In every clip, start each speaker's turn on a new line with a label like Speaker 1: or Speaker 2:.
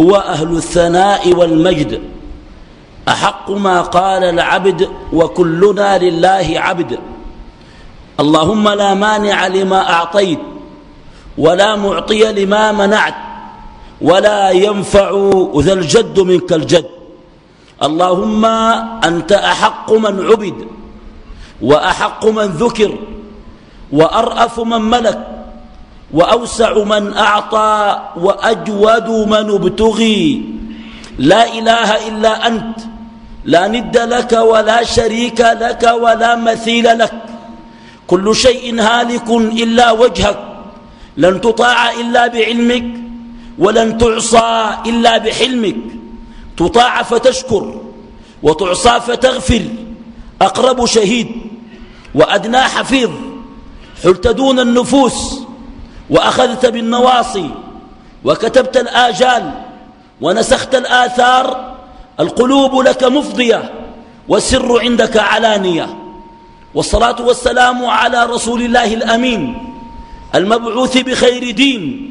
Speaker 1: هو أهل الثناء والمجد. أحق ما قال العبد وكلنا لله عبد. اللهم لا مانع لما أعطيت ولا معطي لما منعت ولا ينفع ذا الجد منك الجد. اللهم أنت أحق من عبد وأحق من ذكر وأرأف من ملك وأوسع من أعطى وأجود من ابتغي. لا إله إلا أنت. لا ند لك ولا شريك لك ولا مثيل لك. كل شيء هالك إلا وجهك. لن تطاع إلا بعلمك ولن تعصى إلا بحلمك. تطاع فتشكر وتعصى فتغفر. أقرب شهيد وأدنى حفيظ. حلت دون النفوس. وأخذت بالنواصي وكتبت الآجال ونسخت الآثار القلوب لك مفضية والسر عندك علانية. والصلاة والسلام على رسول الله الأمين المبعوث بخير دين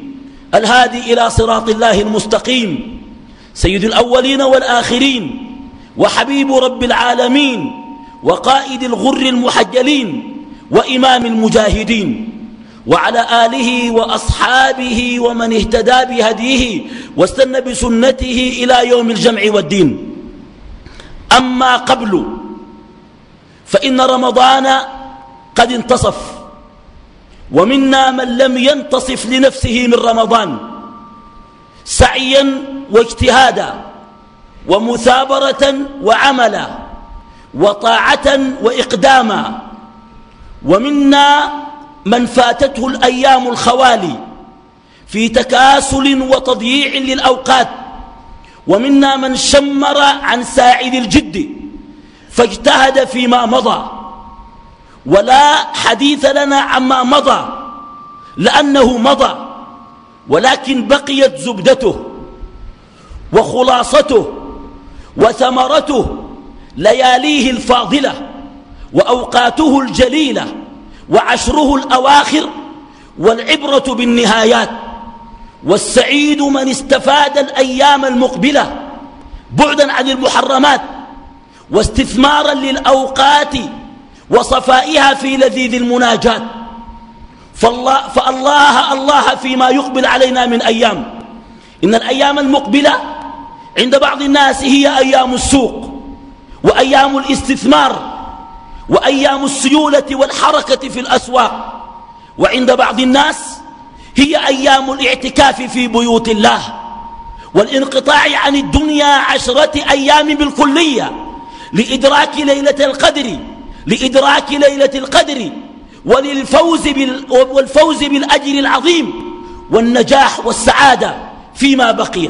Speaker 1: الهادي إلى صراط الله المستقيم. سيد الأولين والآخرين وحبيب رب العالمين وقائد الغر المحجلين وإمام المجاهدين. وعلى آله وأصحابه ومن اهتدى بهديه واستنى بسنته إلى يوم الجمع والدين. أما قبل فإن رمضان قد انتصف ومنا من لم ينتصف لنفسه من رمضان سعيا واجتهادا ومثابرة وعملا وطاعة وإقداما ومنا من فاتته الأيام الخوالي في تكاسل وتضييع للأوقات ومنا من شمر عن ساعد الجد فاجتهد فيما مضى. ولا حديث لنا عما مضى لأنه مضى ولكن بقيت زبدته وخلاصته وثمرته لياليه الفاضلة وأوقاته الجليلة. وعشره الأواخر والعبرة بالنهايات والسعيد من استفاد الأيام المقبلة بعدا عن المحرمات واستثمارا للأوقات وصفائها في لذيذ المناجات. فالله, فالله الله فيما يقبل علينا من أيام. إن الأيام المقبلة عند بعض الناس هي أيام السوق وأيام الاستثمار وأيام السيولة والحركة في الأسواق. وعند بعض الناس هي أيام الاعتكاف في بيوت الله والانقطاع عن الدنيا عشرة أيام بالكلية لإدراك ليلة القدر لإدراك ليلة القدر وللفوز بال والفوز بالأجر العظيم والنجاح والسعادة فيما بقي.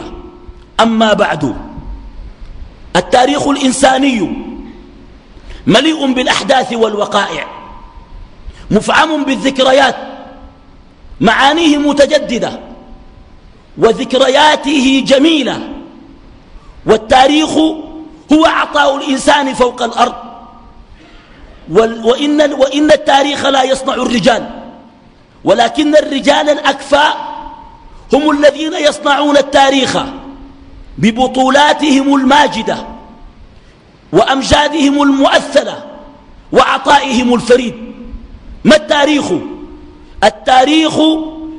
Speaker 1: أما بعد التاريخ الإنساني مليء بالأحداث والوقائع مفعم بالذكريات معانيه متجددة وذكرياته جميلة والتاريخ هو عطاء الإنسان فوق الأرض وإن, وإن التاريخ لا يصنع الرجال ولكن الرجال الأكفاء هم الذين يصنعون التاريخ ببطولاتهم الماجدة. وأمجادهم المؤثلة وعطائهم الفريد. ما التاريخ؟ التاريخ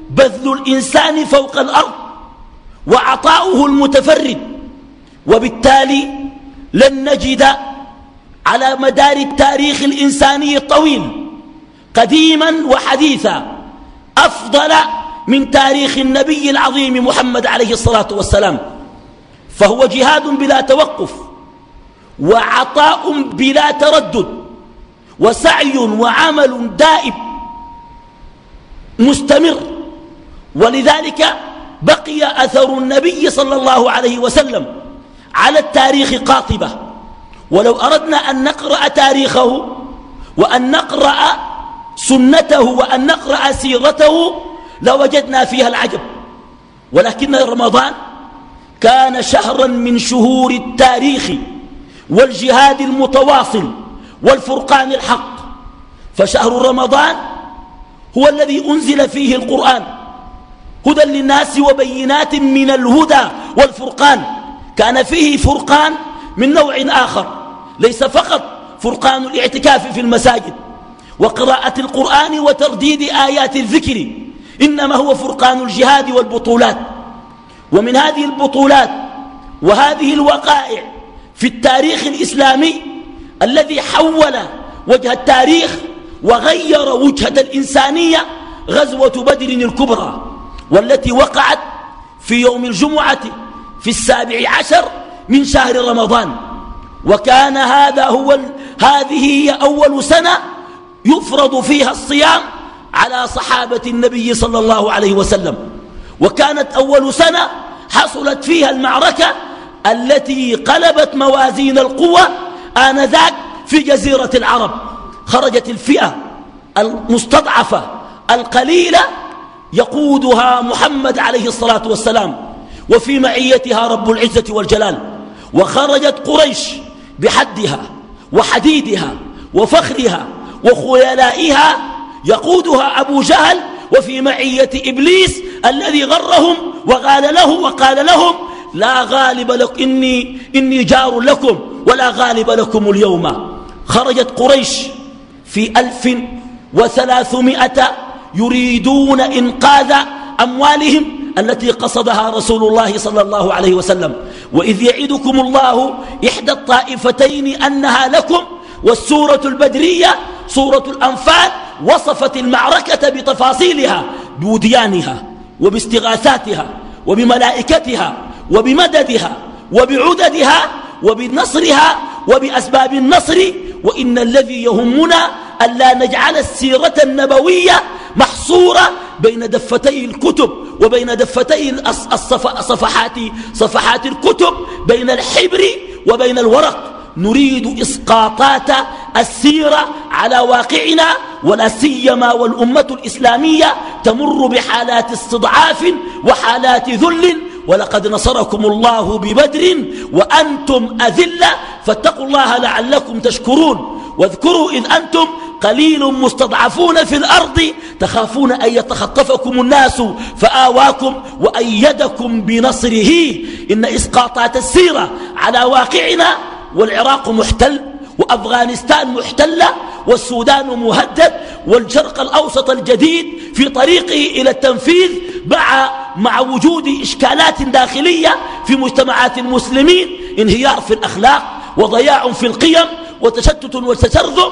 Speaker 1: بذل الإنسان فوق الأرض وعطاؤه المتفرد وبالتالي لن نجد على مدار التاريخ الإنساني الطويل قديما وحديثا أفضل من تاريخ النبي العظيم محمد عليه الصلاة والسلام. فهو جهاد بلا توقف. وعطاء بلا تردد وسعي وعمل دائم مستمر. ولذلك بقي أثر النبي صلى الله عليه وسلم على التاريخ قاطبة. ولو أردنا أن نقرأ تاريخه وأن نقرأ سنته وأن نقرأ سيرته لوجدنا فيها العجب. ولكن رمضان كان شهرا من شهور التاريخ. والجهاد المتواصل والفرقان الحق. فشهر رمضان هو الذي أنزل فيه القرآن. هدى للناس وبينات من الهدى والفرقان. كان فيه فرقان من نوع آخر. ليس فقط فرقان الاعتكاف في المساجد وقراءة القرآن وترديد آيات الذكر إنما هو فرقان الجهاد والبطولات. ومن هذه البطولات وهذه الوقائع في التاريخ الإسلامي الذي حول وجه التاريخ وغير وجهة الإنسانية غزوة بدر الكبرى والتي وقعت في يوم الجمعة في السابع عشر من شهر رمضان. وكان هذا هو هذه هي أول سنة يفرض فيها الصيام على صحابة النبي صلى الله عليه وسلم. وكانت أول سنة حصلت فيها المعركة التي قلبت موازين القوة آنذاك في جزيرة العرب. خرجت الفئة المستضعفة القليلة يقودها محمد عليه الصلاة والسلام وفي معيتها رب العزة والجلال. وخرجت قريش بحدها وحديدها وفخرها وخيلائها يقودها أبو جهل وفي معية إبليس الذي غرهم وقال له وقال لهم لا غالب لك إني, إني جار لكم ولا غالب لكم اليوم. خرجت قريش في ألف وثلاثمائة يريدون إنقاذ أموالهم التي قصدها رسول الله صلى الله عليه وسلم. وإذ يعدكم الله إحدى الطائفتين أنها لكم والسورة البدرية سورة الأنفال وصفت المعركة بتفاصيلها بوديانها وباستغاثاتها وبملائكتها. وبمددها وبعددها وبنصرها وبأسباب النصر وإن الذي يهمنا ألا نجعل السيرة النبوية محصورة بين دفتي الكتب وبين دفتي الصفحات صفحات الكتب بين الحبر وبين الورق. نريد إسقاطات السيرة على واقعنا ولا سيما والأمة الإسلامية تمر بحالات استضعاف وحالات ذل ولقد نصركم الله ببدر وأنتم أذلة فاتقوا الله لعلكم تشكرون. واذكروا إذ أنتم قليل مستضعفون في الأرض تخافون أن يتخطفكم الناس فآواكم وأيدكم بنصره. إن إسقاطات السيرة على واقعنا والعراق محتل وأفغانستان محتلة والسودان مهدد والشرق الأوسط الجديد في طريقه إلى التنفيذ مع, مع وجود إشكالات داخلية في مجتمعات المسلمين انهيار في الأخلاق وضياع في القيم وتشتت وتشرذم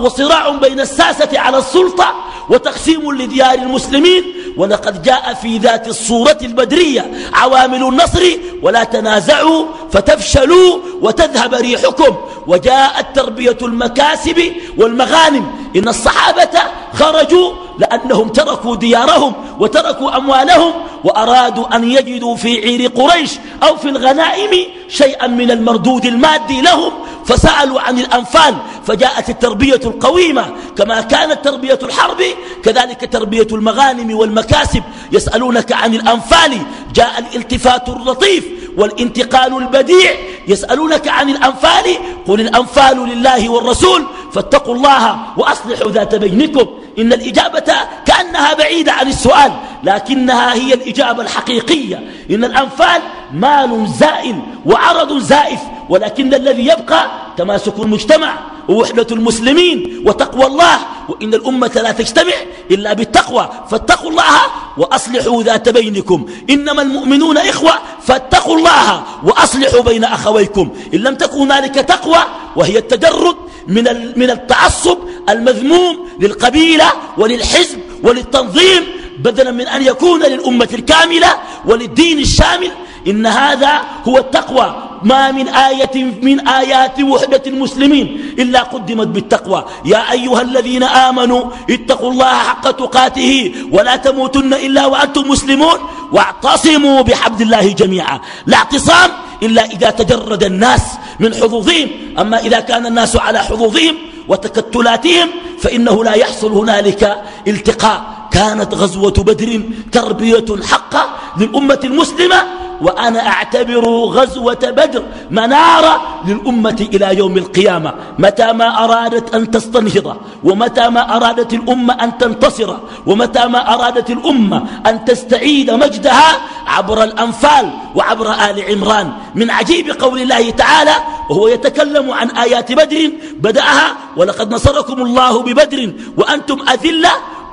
Speaker 1: وصراع بين الساسة على السلطة وتقسيم لديار المسلمين. ولقد جاء في ذات الصورة البدرية عوامل النصر ولا تنازعوا فتفشلوا وتذهب ريحكم. وجاءت تربية المكاسب والمغانم. إن الصحابة خرجوا لأنهم تركوا ديارهم وتركوا أموالهم وأرادوا أن يجدوا في عير قريش أو في الغنائم شيئا من المردود المادي لهم. فسألوا عن الأنفال فجاءت التربية القويمة كما كانت تربية الحرب كذلك تربية المغانم والمكاسب يسألونك عن الأنفال جاء الالتفات اللطيف والانتقال البديع يسألونك عن الأنفال قل الأنفال لله والرسول فاتقوا الله وأصلحوا ذات بينكم إن الإجابة كأنها بعيدة عن السؤال لكنها هي الإجابة الحقيقية إن الأنفال مال زائل وعرض زائف ولكن الذي يبقى تماسك المجتمع ووحدة المسلمين وتقوى الله وإن الأمة لا تجتمع إلا بالتقوى فاتقوا الله وأصلحوا ذات بينكم. إنما المؤمنون إخوة فاتقوا الله وأصلحوا بين أخويكم. إن لم تكن هنالك تقوى وهي التجرد من من التعصب المذموم للقبيلة وللحزب وللتنظيم بدلا من أن يكون للأمة الكاملة وللدين الشامل إن هذا هو التقوى. ما من آية من آيات وحدة المسلمين إلا قدمت بالتقوى. يا أيها الذين آمنوا اتقوا الله حق تقاته ولا تموتن إلا وأنتم مسلمون واعتصموا بحبل الله جميعا. لا اعتصام إلا إذا تجرد الناس من حظوظهم. أما إذا كان الناس على حظوظهم وتكتلاتهم فإنه لا يحصل هنالك التقاء. كانت غزوة بدر تربية حقة للأمة المسلمة وأنا أعتبر غزوة بدر منارة للأمة إلى يوم القيامة. متى ما أرادت أن تستنهض ومتى ما أرادت الأمة أن تنتصر ومتى ما أرادت الأمة أن تستعيد مجدها عبر الأنفال وعبر آل عمران. من عجيب قول الله تعالى وهو يتكلم عن آيات بدر بدأها ولقد نصركم الله ببدر وأنتم أذلة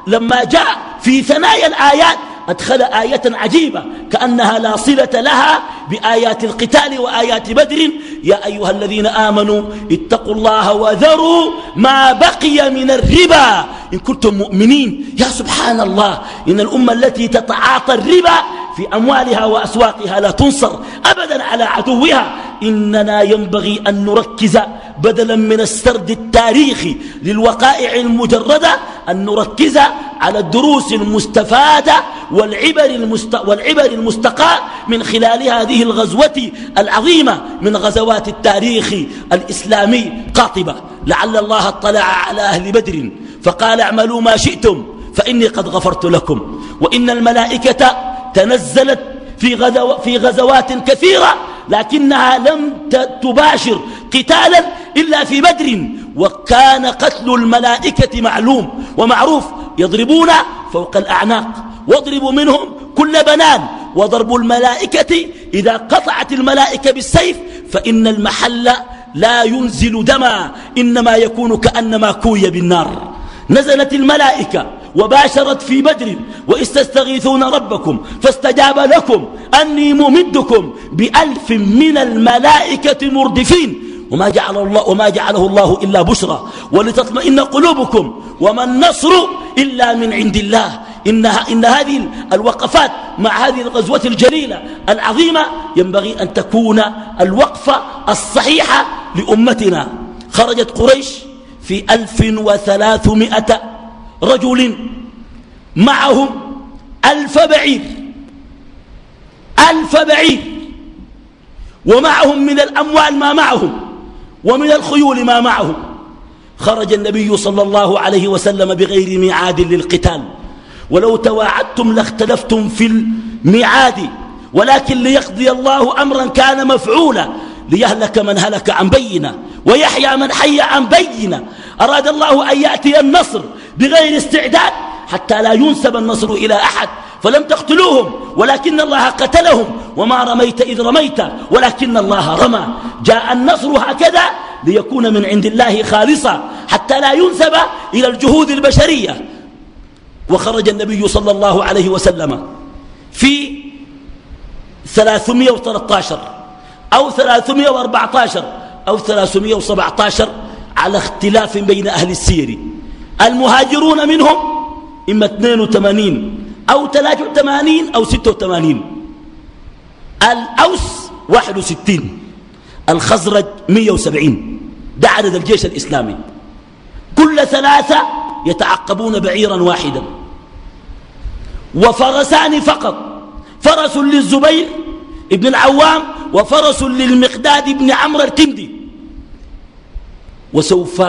Speaker 1: لما جاء في ثنايا الآيات أدخل آية عجيبة كأنها لا صلة لها بآيات القتال وآيات بدر. يا أيها الذين آمنوا اتقوا الله وذروا ما بقي من الربا. إن كنتم مؤمنين يا سبحان الله إن الأمة التي تتعاطى الربا في أموالها وأسواقها لا تنصر أبدا على عدوها. إننا ينبغي أن نركز بدلا من السرد التاريخي للوقائع المجردة أن نركز على الدروس المستفادة والعبر, المست... والعبر المستقاة من خلال هذه الغزوة العظيمة من غزوات التاريخ الإسلامي قاطبة. لعل الله اطلع على أهل بدر فقال اعملوا ما شئتم فإني قد غفرت لكم. وإن الملائكة تنزلت في, غزو في غزوات كثيرة لكنها لم تباشر قتالا إلا في بدر وكان قتل الملائكة معلوم ومعروف يضربون فوق الأعناق واضربوا منهم كل بنان وضرب الملائكة إذا قطعت الملائكة بالسيف فإن المحل لا ينزل دما إنما يكون كأنما كوي بالنار. نزلت الملائكة وباشرت في بدر وإستستغيثون ربكم فاستجاب لكم أني ممدكم بألف من الملائكة مردفين. وما جعل الله وما جعله الله إلا بشرى ولتطمئن قلوبكم وما النصر إلا من عند الله. إنها إن هذه الوقفات مع هذه الغزوة الجليلة العظيمة ينبغي أن تكون الوقفة الصحيحة لأمتنا. خرجت قريش في ألف وثلاثمائة رجل معهم ألف بعير. ألف بعير. ومعهم من الأموال ما معهم. ومن الخيول ما معهم خرج النبي صلى الله عليه وسلم بغير ميعاد للقتال. ولو تواعدتم لاختلفتم في الميعاد ولكن ليقضي الله أمرا كان مفعولا. ليهلك من هلك عن بينة ويحيى من حي عن بينة. أراد الله أن يأتي النصر بغير استعداد حتى لا ينسب النصر إلى أحد فلم تقتلوهم ولكن الله قتلهم وما رميت إذ رميت ولكن الله رمى. جاء النصر هكذا ليكون من عند الله خالصا حتى لا ينسب إلى الجهود البشرية. وخرج النبي صلى الله عليه وسلم في 313 أو 314 أو 317 على اختلاف بين أهل السير. المهاجرون منهم إما 82 أو 83 أو 86 الأوس 61 الخزرج 170 ده عدد الجيش الإسلامي. كل ثلاثة يتعقبون بعيرا واحدا. وفرسان فقط. فرس للزبير ابن العوام وفرس للمقداد بن عمرو الكندي. وسوف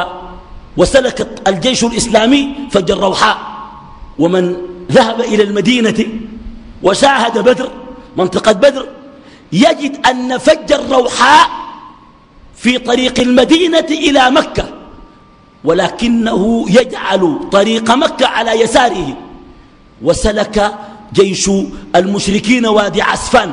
Speaker 1: وسلك الجيش الإسلامي فج الروحاء ومن ذهب إلى المدينة وشاهد بدر منطقة بدر يجد أن فج الروحاء في طريق المدينة إلى مكة ولكنه يجعل طريق مكة على يساره. وسلك جيش المشركين وادي عسفان.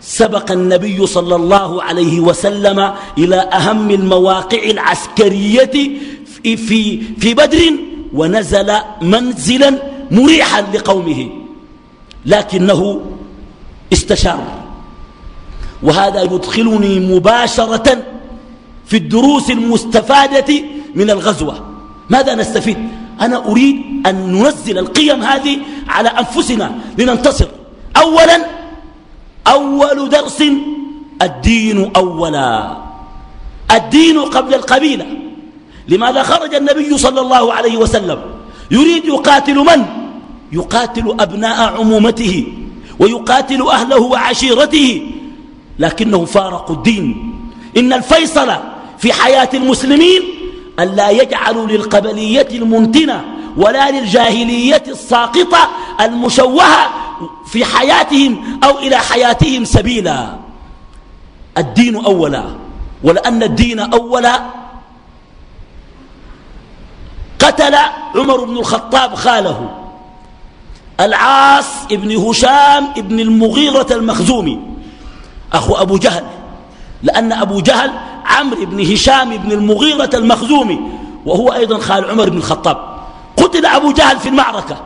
Speaker 1: سبق النبي صلى الله عليه وسلم إلى أهم المواقع العسكرية في, في, بدر ونزل منزلا مريحا لقومه لكنه استشار. وهذا يدخلني مباشرة في الدروس المستفادة من الغزوة. ماذا نستفيد؟ أنا أريد أن ننزل القيم هذه على أنفسنا لننتصر. أولا أول درس الدين أولا. الدين قبل القبيلة. لماذا خرج النبي صلى الله عليه وسلم؟ يريد يقاتل من؟ يقاتل أبناء عمومته ويقاتل أهله وعشيرته. لكنهم فارقوا الدين. إن الفيصل في حياة المسلمين أن لا يجعلوا للقبلية المنتنة ولا للجاهلية الساقطة المشوهة في حياتهم أو إلى حياتهم سبيلا. الدين أولا ولأن الدين أولا قتل عمر بن الخطاب خاله العاص ابن هشام ابن المغيرة المخزومي أخو أبو جهل لأن أبو جهل عمرو بن هشام بن المغيرة المخزومي وهو أيضا خال عمر بن الخطاب. قتل أبو جهل في المعركة.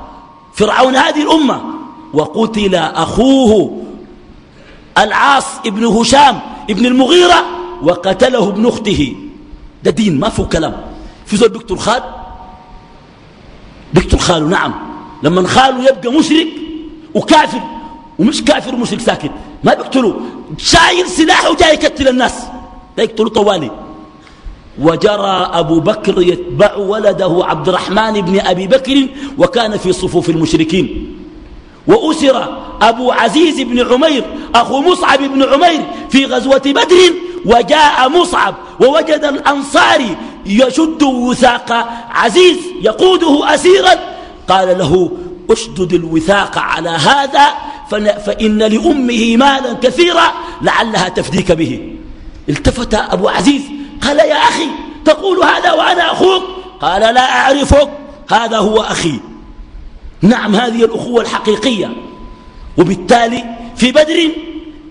Speaker 1: فرعون هذه الأمة. وقتل أخوه العاص ابن هشام ابن المغيرة وقتله ابن أخته. ده دين ما فيه كلام. في زول بيقتل خال؟ بيقتل خاله نعم. لما خاله يبقى مشرك وكافر ومش كافر ومشرك ساكت. ما بيقتلوا شايل سلاحه وجاي يقتل الناس. لا يقتلوا طوالي. وجرى أبو بكر يتبع ولده عبد الرحمن بن أبي بكر وكان في صفوف المشركين. وأسر أبو عزيز بن عمير أخو مصعب بن عمير في غزوة بدر وجاء مصعب ووجد الأنصاري يشد وثاق عزيز يقوده أسيرا. قال له أشدد الوثاق على هذا فإن لأمه مالا كثيرا لعلها تفديك به. التفت أبو عزيز قال يا أخي تقول هذا وأنا أخوك؟ قال لا أعرفك هذا هو أخي. نعم هذه الأخوة الحقيقية. وبالتالي في بدر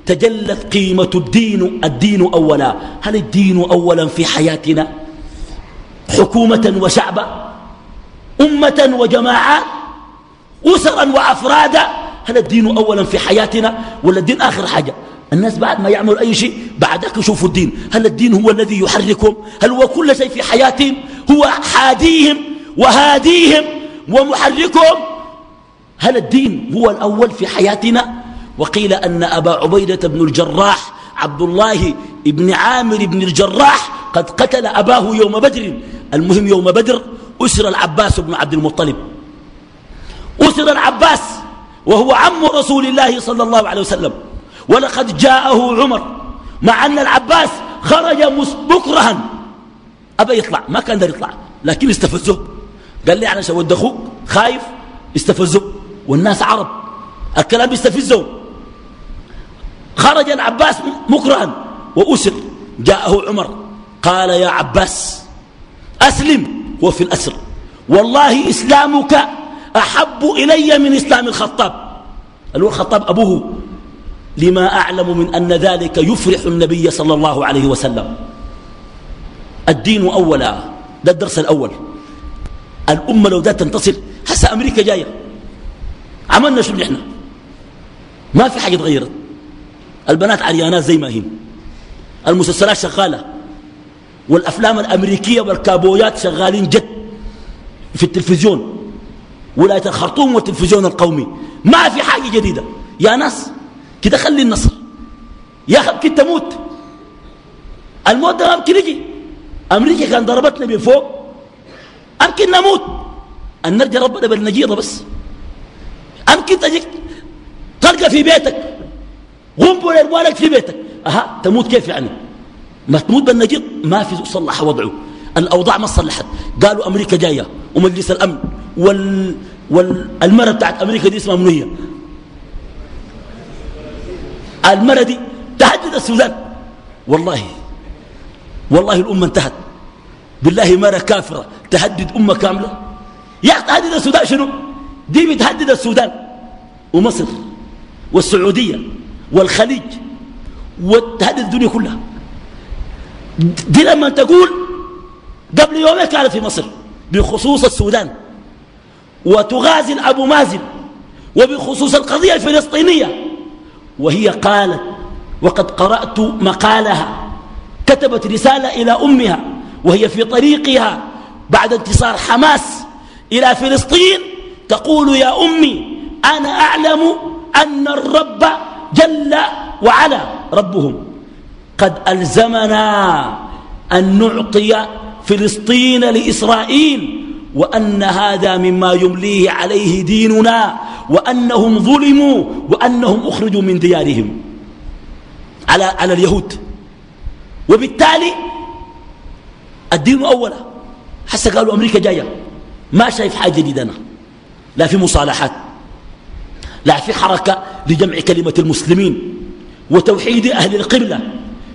Speaker 1: تجلت قيمة الدين الدين أولا. هل الدين أولا في حياتنا؟ حكومة وشعبا أمة وجماعات أسرا وأفرادا. هل الدين أولا في حياتنا ولا الدين آخر حاجة؟ الناس بعد ما يعملوا أي شيء بعدك يشوفوا الدين. هل الدين هو الذي يحركهم؟ هل هو كل شيء في حياتهم؟ هو حاديهم وهاديهم ومحركهم؟ هل الدين هو الأول في حياتنا؟ وقيل أن أبا عبيدة بن الجراح عبد الله بن عامر بن الجراح قد قتل أباه يوم بدر. المهم يوم بدر أسر العباس بن عبد المطلب. أسر العباس وهو عم رسول الله صلى الله عليه وسلم. ولقد جاءه عمر مع أن العباس خرج مكرها أبى يطلع ما كان دار يطلع لكن استفزه. قال لي على سود أخوك؟ خايف؟ استفزه. والناس عرب الكلام يستفزه. خرج العباس مكرها وأسر. جاءه عمر قال يا عباس أسلم وفي الأسر. والله إسلامك أحب إلي من إسلام الخطاب. الخطاب أبوه لما أعلم من أن ذلك يفرح النبي صلى الله عليه وسلم. الدين أولا ده الدرس الأول. الأمة لو ذات تنتصر هسه أمريكا جاية. عملنا شو نحن ما في حاجة تغيرت. البنات عريانات زي ما هي. المسلسلات شغالة. والأفلام الأمريكية والكابويات شغالين جد في التلفزيون. ولاية الخرطوم والتلفزيون القومي. ما في حاجة جديدة. يا ناس كده خلي النصر. يا أخي يمكن تموت الموت ده يمكن يجي. أمريكا كان ضربتنا من فوق. يمكن نموت. أن نرجع ربنا بالنجيضة بس. يمكن تجيك تلقى في بيتك. غنبل إربالك في بيتك. أها تموت كيف يعني؟ ما تموت بالنجيض ما في صلح وضعه. الأوضاع ما صلحت. قالوا أمريكا جاية. ومجلس الأمن وال والمرة بتاعت أمريكا دي اسمها منية المرة دي تهدد السودان. والله والله الأمة انتهت. بالله مرة كافرة. تهدد أمة كاملة. يا تهدد السودان شنو؟ دي بتهدد السودان ومصر والسعودية والخليج وتهدد الدنيا كلها. دي لما تقول قبل يومين كانت في مصر بخصوص السودان. وتغازل أبو مازن وبخصوص القضية الفلسطينية. وهي قالت وقد قرأت مقالها كتبت رسالة إلى أمها وهي في طريقها بعد انتصار حماس إلى فلسطين تقول يا أمي أنا أعلم أن الرب جل وعلا ربهم قد ألزمنا أن نعطي فلسطين لإسرائيل وأن هذا مما يمليه عليه ديننا وأنهم ظلموا وأنهم أخرجوا من ديارهم. على, على اليهود. وبالتالي الدين أولا حتى قالوا أمريكا جاية. ما شايف حاجة جديدة أنا. لا في مصالحات. لا في حركة لجمع كلمة المسلمين. وتوحيد أهل القبلة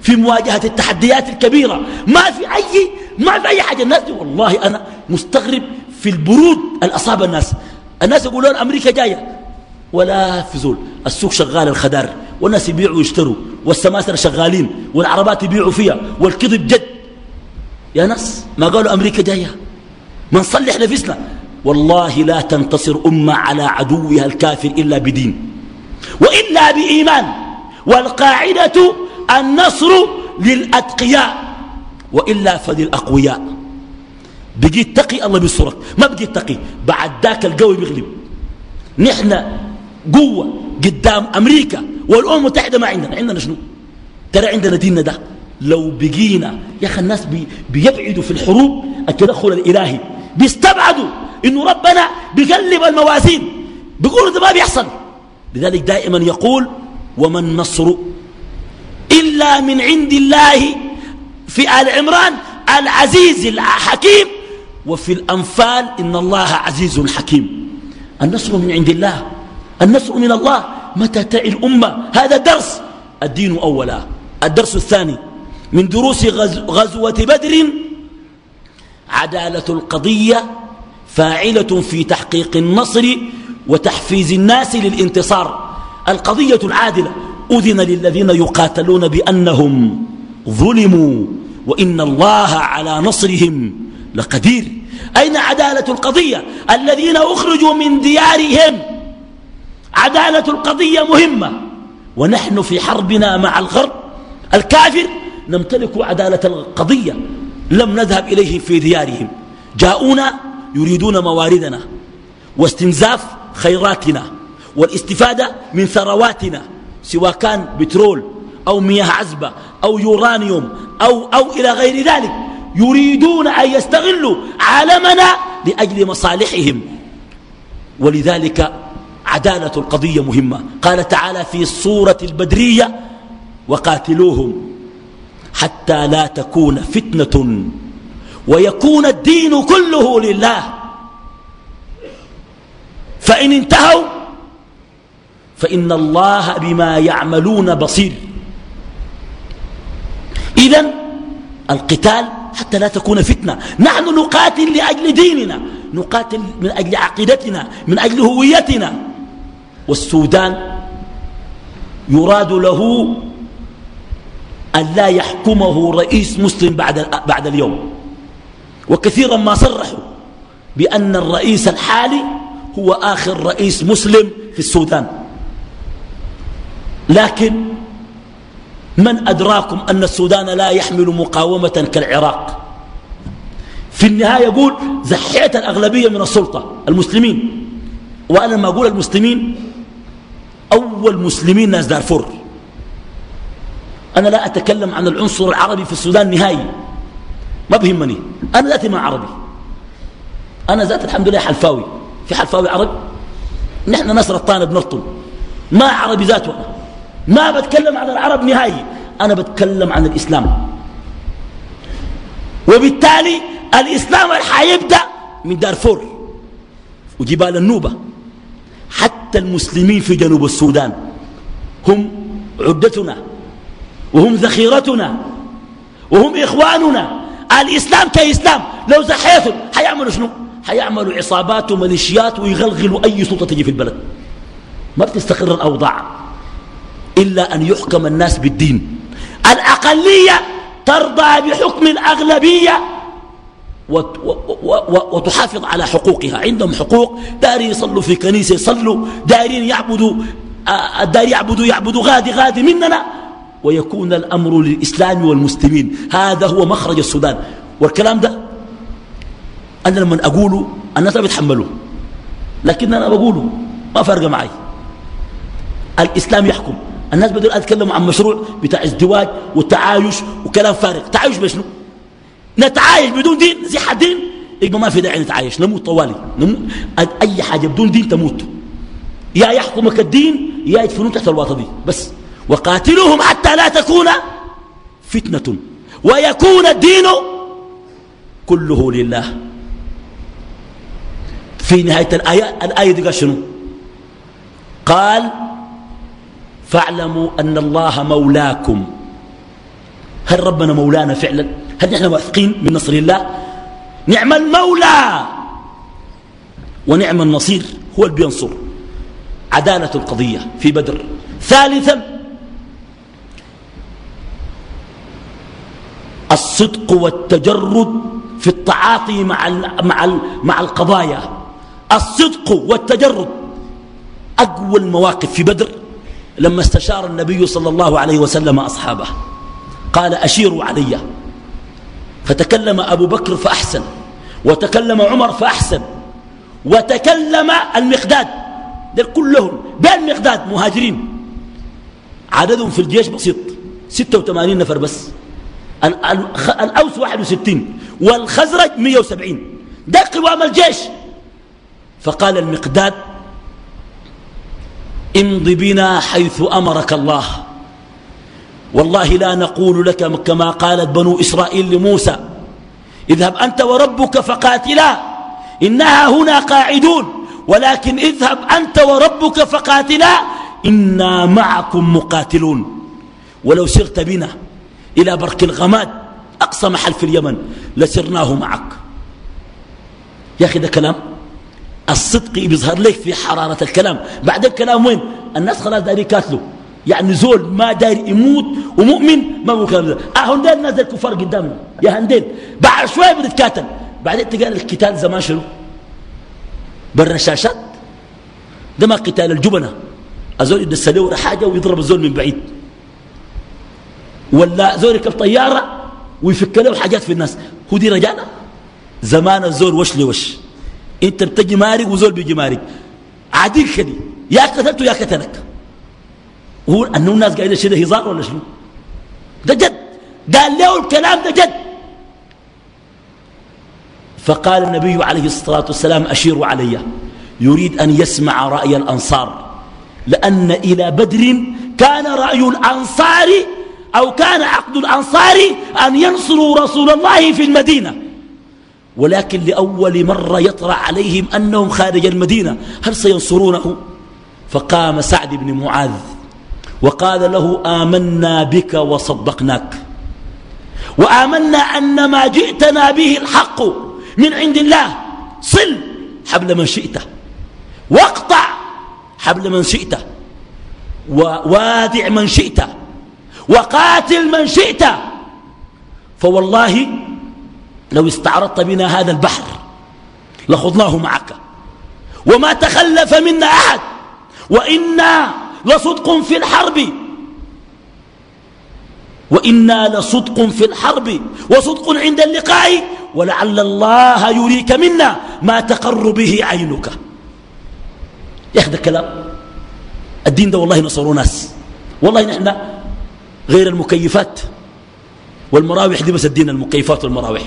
Speaker 1: في مواجهة التحديات الكبيرة. ما في أي ما في أي حاجة. الناس دي والله أنا مستغرب في البرود الأصاب الناس. الناس يقولون أمريكا جاية. ولا في زول. السوق شغال الخدار. والناس يبيعوا ويشتروا. والسماسرة شغالين. والعربات يبيعوا فيها. والكذب جد. يا ناس ما قالوا أمريكا جاية؟ ما نصلح نفسنا والله لا تنتصر أمة على عدوها الكافر إلا بدين. وإلا بإيمان. والقاعدة النصر للأتقياء. وإلا فللأقوياء بقيت تقي الله بيصرك ما بقيت تقي بعد ذاك القوي بيغلب. نحن قوة قدام أمريكا والأمم المتحدة ما عندنا. عندنا شنو؟ ترى عندنا ديننا ده. لو بقينا يا أخي الناس بي بيبعدوا في الحروب التدخل الإلهي. بيستبعدوا إنه ربنا بيقلب الموازين. بيقولوا ده ما بيحصل. لذلك دائما يقول وما النصر إلا من عند الله في آل عمران العزيز الحكيم وفي الأنفال إن الله عزيز حكيم. النصر من عند الله النصر من الله. متى تعي الأمة؟ هذا درس. الدين أولا. الدرس الثاني من دروس غزوة بدر عدالة القضية فاعلة في تحقيق النصر وتحفيز الناس للانتصار. القضية العادلة أذن للذين يقاتلون بأنهم ظلموا. وإن الله على نصرهم لقدير. أين عدالة القضية؟ الذين أخرجوا من ديارهم. عدالة القضية مهمة. ونحن في حربنا مع الغرب. الكافر نمتلك عدالة القضية. لم نذهب إليهم في ديارهم. جاءونا يريدون مواردنا واستنزاف خيراتنا والاستفادة من ثرواتنا سواء كان بترول أو مياه عذبة أو يورانيوم أو, أو إلى غير ذلك يريدون أن يستغلوا عالمنا لأجل مصالحهم. ولذلك عدالة القضية مهمة. قال تعالى في الصورة البدرية وقاتلوهم حتى لا تكون فتنة ويكون الدين كله لله. فإن انتهوا فإن الله بما يعملون بصير. إذا القتال حتى لا تكون فتنة. نحن نقاتل لأجل ديننا نقاتل من أجل عقيدتنا من أجل هويتنا. والسودان يراد له أن لا يحكمه رئيس مسلم بعد, بعد اليوم. وكثيرا ما صرحوا بأن الرئيس الحالي هو آخر رئيس مسلم في السودان. لكن من أدراكم أن السودان لا يحمل مقاومة كالعراق؟ في النهاية يقول زحيت الأغلبية من السلطة المسلمين. وأنا ما أقول المسلمين أول مسلمين ناس دارفور. أنا لا أتكلم عن العنصر العربي في السودان نهائي. ما بهمني. أنا ذاتي ما عربي. أنا ذات الحمد لله حلفاوي. في حلفاوي عربي نحن ناس رطانة بنرطم ما عربي ذاته ما بتكلم عن العرب نهائي أنا بتكلم عن الإسلام. وبالتالي الإسلام حيبدأ من دارفور وجبال النوبة. حتى المسلمين في جنوب السودان هم عدتنا وهم ذخيرتنا وهم إخواننا. الإسلام كإسلام لو زحيتهم حيعملوا شنو؟ حيعملوا عصابات وميليشيات ويغلغلوا أي سلطة تجي في البلد. ما بتستقر الأوضاع. إلا أن يحكم الناس بالدين. الأقلية ترضى بحكم الأغلبية وتحافظ على حقوقها. عندهم حقوق. داري يصلوا في كنيسة يصلوا. دارين يعبدوا الدار يعبدوا يعبدوا غادي غادي مننا. ويكون الأمر للإسلام والمسلمين. هذا هو مخرج السودان. والكلام ده أنا لما أقوله الناس لا بيتحملوا. لكن أنا بقوله ما فرق معي. الإسلام يحكم. الناس بدل أتكلموا عن مشروع بتاع ازدواج وتعايش وكلام فارغ. تعايش بشنو نتعايش بدون دين. زي حد دين. يبقى ما في داعي نتعايش. نموت طوالي. نموت. أي حاجة بدون دين تموت. يا يحكمك الدين يا يدفنون تحت الواطة دي. بس. وقاتلوهم حتى لا تكون فتنة. ويكون الدين كله لله. في نهاية الآية الآية دي قال شنو؟ قال فاعلموا أن الله مولاكم. هل ربنا مولانا فعلا؟ هل نحن واثقين من نصر الله؟ نعم المولى. ونعم النصير هو اللي بينصر. عدالة القضية في بدر. ثالثا الصدق والتجرد في التعاطي مع مع مع القضايا. الصدق والتجرد أقوى المواقف في بدر. لما استشار النبي صلى الله عليه وسلم أصحابه قال أشيروا علي. فتكلم أبو بكر فأحسن وتكلم عمر فأحسن وتكلم المقداد. دل كلهم بين مقداد مهاجرين. عددهم في الجيش بسيط 86 نفر بس. الأوس 61 والخزرج 170 ده قوام الجيش. فقال المقداد امض بنا حيث أمرك الله. والله لا نقول لك كما قالت بنو إسرائيل لموسى اذهب أنت وربك فقاتلا إنها هنا قاعدون ولكن اذهب أنت وربك فقاتلا إنا معكم مقاتلون. ولو سرت بنا إلى برك الغماد أقصى محل في اليمن لسرناه معك. يا أخي ده كلام الصدق بيظهر لك في حرارة الكلام. بعد الكلام وين؟ الناس خلاص داري كاتلو يعني زول ما داري يموت ومؤمن ما ممكن آه هندين نازل كفار قدامنا. يا هندين بعد شوية بنتكاتل بعدين تقال القتال زمان شنو؟ بالرشاشات ده ما قتال الجبنة. الزول يدس له حاجة ويضرب الزول من بعيد. ولا زول يركب طيارة ويفك له حاجات في الناس. هو دي رجالة؟ زمان الزول وش لوش؟ إنت بتجي مارق وزول بيجي مارق. عاديك كده يا قتلته يا قتلك. هو أنه الناس قاعدة شدة هزار ولا شنو؟ ده جد. قال له الكلام ده جد. فقال النبي عليه الصلاة والسلام أشيروا علي. يريد أن يسمع رأي الأنصار. لأن إلى بدر كان رأي الأنصار أو كان عقد الأنصار أن ينصروا رسول الله في المدينة. ولكن لأول مرة يطرأ عليهم أنهم خارج المدينة هل سينصرونه؟ فقام سعد بن معاذ وقال له آمنا بك وصدقناك. وآمنا أن ما جئتنا به الحق من عند الله. صل حبل من شئت واقطع حبل من شئت ووادع من شئت وقاتل من شئت. فوالله لو استعرضت بنا هذا البحر لخضناه معك. وما تخلف منا أحد. وإنا لصدق في الحرب. وإنا لصدق في الحرب. وصدق عند اللقاء. ولعل الله يريك منا ما تقر به عينك. ياخذ الكلام الدين ده والله نصروا ناس. والله نحن غير المكيفات. والمراوح دي بس الدين المكيفات والمراوح.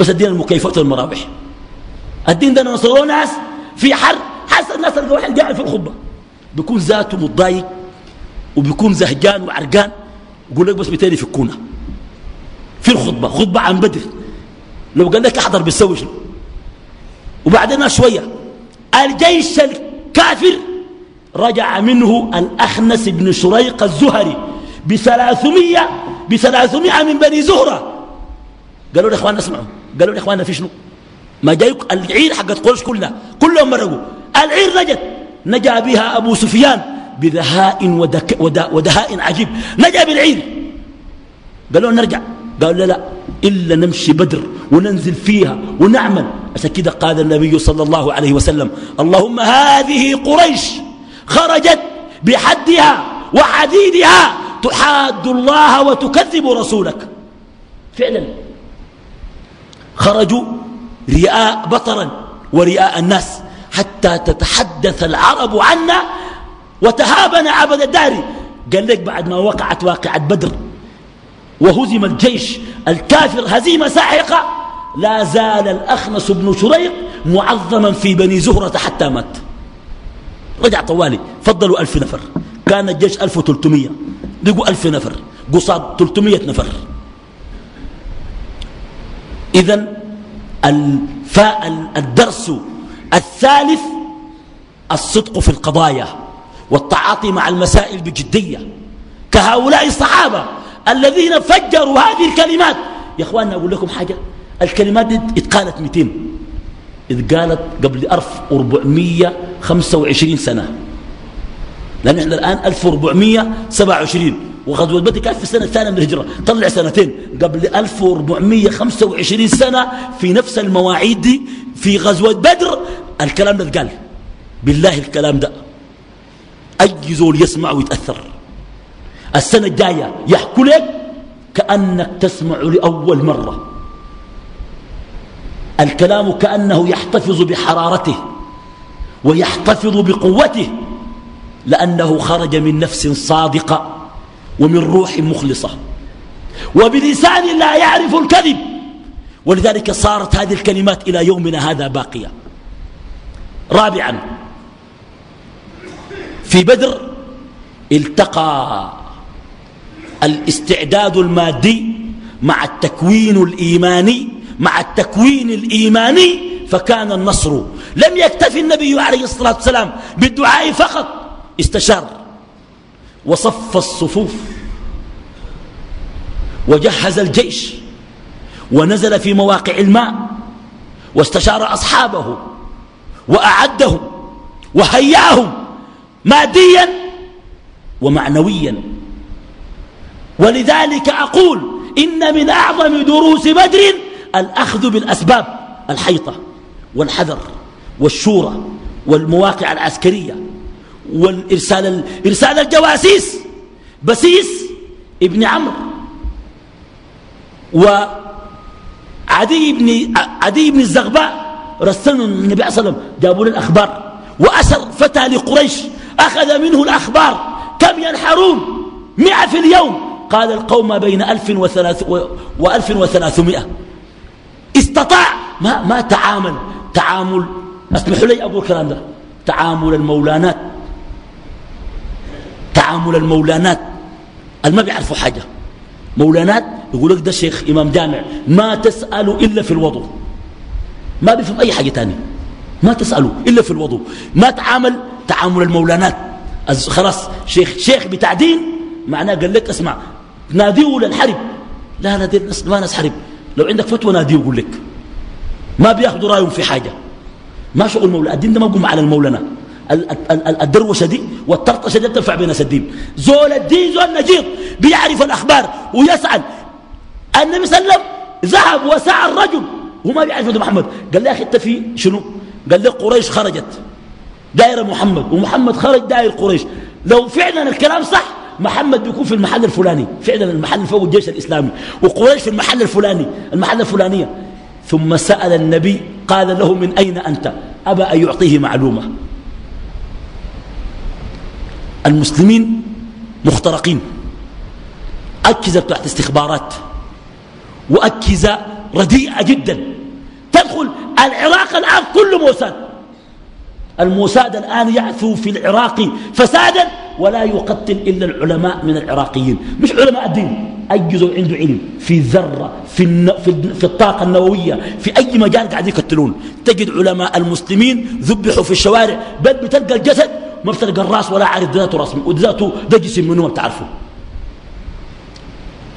Speaker 1: بس الدين المكيفات والمراوح الدين ده نصروا ناس في حر حس الناس تلقى واحد قاعد في الخطبة. بيكون ذاته متضايق وبيكون زهجان وعرقان. يقول لك بس بتاني فكونا في الخطبة خطبة عن بدر. لو قال لك أحضر بتسوي شنو؟ وبعدين شوية. الجيش الكافر رجع منه الأخنس بن شريق الزهري بثلاثمية بثلاثمية من بني زهرة. قالوا لإخواننا اسمعوا. قالوا لإخواننا في شنو؟ ما جايك العير حقت قريش كلها. كلهم مرقوا. العير نجت. نجا بها أبو سفيان بذهاء ودك ودهاء عجيب. نجا بالعير. قالوا نرجع. قالوا لا لا. إلا نمشي بدر وننزل فيها ونعمل. عشان كده قال النبي صلى الله عليه وسلم اللهم هذه قريش خرجت بحدها وحديدها تحاد الله وتكذب رسولك. فعلا. خرجوا رياء بطرا ورياء الناس حتى تتحدث العرب عنا وتهابنا عبد الدار. قال لك بعد ما وقعت واقعة بدر وهزم الجيش الكافر هزيمة ساحقة لا زال الأخنس بن شريق معظما في بني زهرة حتى مات. رجع طوالي فضلوا ألف نفر. كان الجيش 1300 لقوا 1000 نفر. قصاد 300 نفر. إذا الدرس الثالث الصدق في القضايا والتعاطي مع المسائل بجدية كهؤلاء الصحابة الذين فجروا هذه الكلمات. يا إخواننا أقول لكم حاجة الكلمات دي اتقالت 200 اتقالت قبل 1425 سنة. لأن إحنا الآن 1427 وغزوة بدر كانت في السنة الثانية من الهجرة طلع سنتين قبل 1425 سنة في نفس المواعيد دي في غزوة بدر. الكلام ده قال بالله الكلام ده. أي زول يسمع ويتأثر. السنة الجاية يحكوا لك كأنك تسمع لأول مرة. الكلام كأنه يحتفظ بحرارته ويحتفظ بقوته. لأنه خرج من نفس صادقة ومن روح مخلصة. وبلسان لا يعرف الكذب. ولذلك صارت هذه الكلمات إلى يومنا هذا باقية. رابعا في بدر التقى الاستعداد المادي مع التكوين الإيماني مع التكوين الإيماني فكان النصر. لم يكتفي النبي عليه الصلاة والسلام بالدعاء فقط. استشار وصف الصفوف وجهز الجيش ونزل في مواقع الماء واستشار أصحابه وأعدهم وهيأهم ماديا ومعنويا. ولذلك أقول إن من أعظم دروس بدر الأخذ بالأسباب الحيطة والحذر والشورى والمواقع العسكرية. والإرسال إرسال الجواسيس. بسيس ابن عمرو. وعدي بن عدي بن الزغباء رسلوا النبي عليه وسلم جابوا له الأخبار. وأسر فتى لقريش أخذ منه الأخبار. كم ينحرون؟ مئة في اليوم. قال القوم بين ألف وثلاث وألف وثلاثمائة. استطاع. ما, ما تعامل. تعامل أسمحوا لي أقول الكلام ده. تعامل المولانات. تعامل المولانات. اللي ما بيعرفوا حاجة. مولانات يقول لك ده شيخ إمام جامع. ما تسأله إلا في الوضوء. ما بيفهم أي حاجة تانية. ما تسأله إلا في الوضوء. ما تعامل تعامل المولانات. خلاص شيخ شيخ بتاع دين معناه قال لك اسمع ناديه للحرب. لا لا دي ما ناس حرب لو عندك فتوى ناديه يقول لك. ما بياخذوا رأيهم في حاجة. ما شغل مولى. الدين ده ما بقوم على المولانات. الدروشه دي والطرطشه دي بتنفع بين الدين زول الدين زول نجيط بيعرف الأخبار ويسأل. النبي صلى الله عليه وسلم ذهب وسعى الرجل وما بيعرف محمد. قال له يا أخي أنت في شنو؟ قال له قريش خرجت. دايره محمد. ومحمد خرج داير قريش. لو فعلا الكلام صح محمد بيكون في المحل الفلاني. فعلا المحل فوق الجيش الإسلامي. وقريش في المحل الفلاني المحل الفلانية. ثم سأل النبي قال له من أين أنت؟ أبى أن يعطيه معلومة. المسلمين مخترقين. أجهزة بتاعت استخبارات وأجهزة رديئة جدا. تدخل العراق الآن كله موساد. الموساد الآن يعثو في العراق فسادا ولا يقتل إلا العلماء من العراقيين. مش علماء الدين زول عنده علم. في الذرة في, الن... في, في الطاقة النووية في أي مجال قاعد يقتلون. تجد علماء المسلمين ذبحوا في الشوارع بل بتلقى الجسد ما بتلقى الرأس ولا عارف ذاته راس وذاته ده جسم منه ما بتعرفه.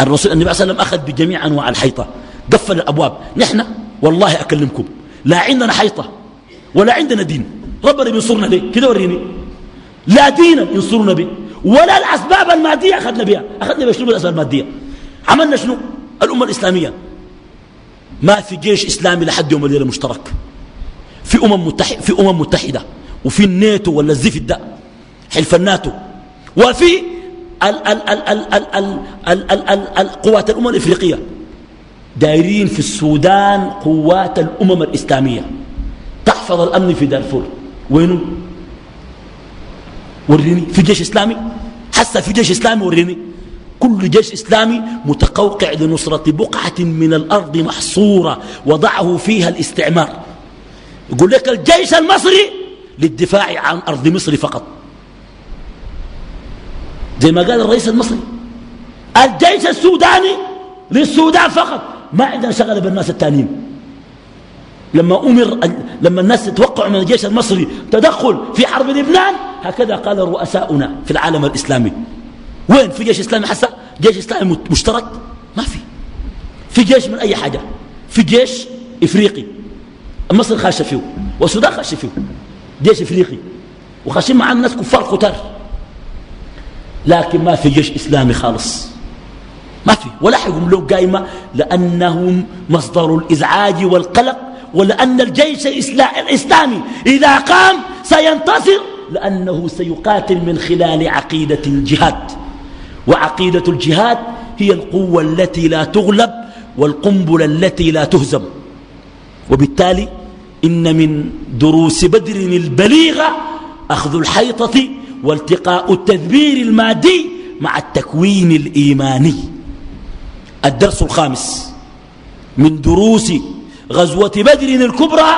Speaker 1: الرسول النبي صلى الله عليه وسلم أخذ بجميع أنواع الحيطة قفل الأبواب. نحن والله أكلمكم لا عندنا حيطة ولا عندنا دين. ربنا بينصرنا ليه؟ كده وريني. لا دينا ينصرنا به ولا الأسباب المادية أخذنا بها. أخذنا بشنو بالأسباب المادية؟ عملنا شنو؟ الأمة الإسلامية. ما في جيش إسلامي لحد يوم الليلة مشترك. في أمم متحدة في أمم متحدة. وفي الناتو ولا الزفت ده حلف الناتو وفي قوات الأمم الإفريقية دايرين في السودان قوات الأمم الإسلامية تحفظ الأمن في دارفور وينه وريني في جيش إسلامي حتى في جيش إسلامي وريني كل جيش إسلامي متقوقع لنصرة بقعة من الأرض محصورة وضعه فيها الاستعمار يقول لك الجيش المصري للدفاع عن أرض مصر فقط. زي ما قال الرئيس المصري الجيش السوداني للسودان فقط. ما عندنا شغل بالناس التانيين. لما أمر لما الناس تتوقعوا من الجيش المصري تدخل في حرب لبنان هكذا قال رؤساؤنا في العالم الإسلامي. وين؟ في جيش إسلامي حسا جيش إسلامي مشترك؟ ما في. في جيش من أي حاجة؟ في جيش إفريقي. مصر خاشة فيه والسودان خاشة فيه. جيش إفريقي. وخاشين معانا ناس كفار كتار لكن ما في جيش إسلامي خالص. ما في. ولا حيقوم له قايمة لأنهم مصدر الإزعاج والقلق ولأن الجيش الإسلامي إذا قام سينتصر لأنه سيقاتل من خلال عقيدة الجهاد. وعقيدة الجهاد هي القوة التي لا تغلب والقنبلة التي لا تهزم. وبالتالي إن من دروس بدر البليغة أخذ الحيطة والتقاء التدبير المادي مع التكوين الإيماني. الدرس الخامس. من دروس غزوة بدر الكبرى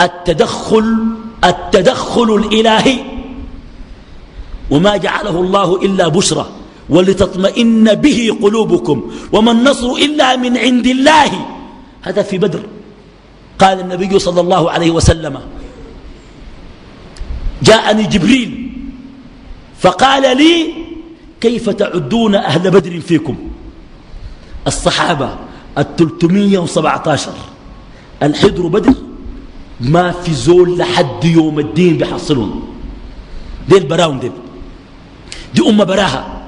Speaker 1: التدخل التدخل الإلهي. وما جعله الله إلا بشرى ولتطمئن به قلوبكم. وما النصر إلا من عند الله. هذا في بدر. قال النبي صلى الله عليه وسلم جاءني جبريل فقال لي كيف تعدون أهل بدر فيكم؟ الصحابة التلتمية وسبعتاشر. الحدر بدر ما في زول لحد يوم الدين بيحصلون. ديل براهم ديل. دي أم براها.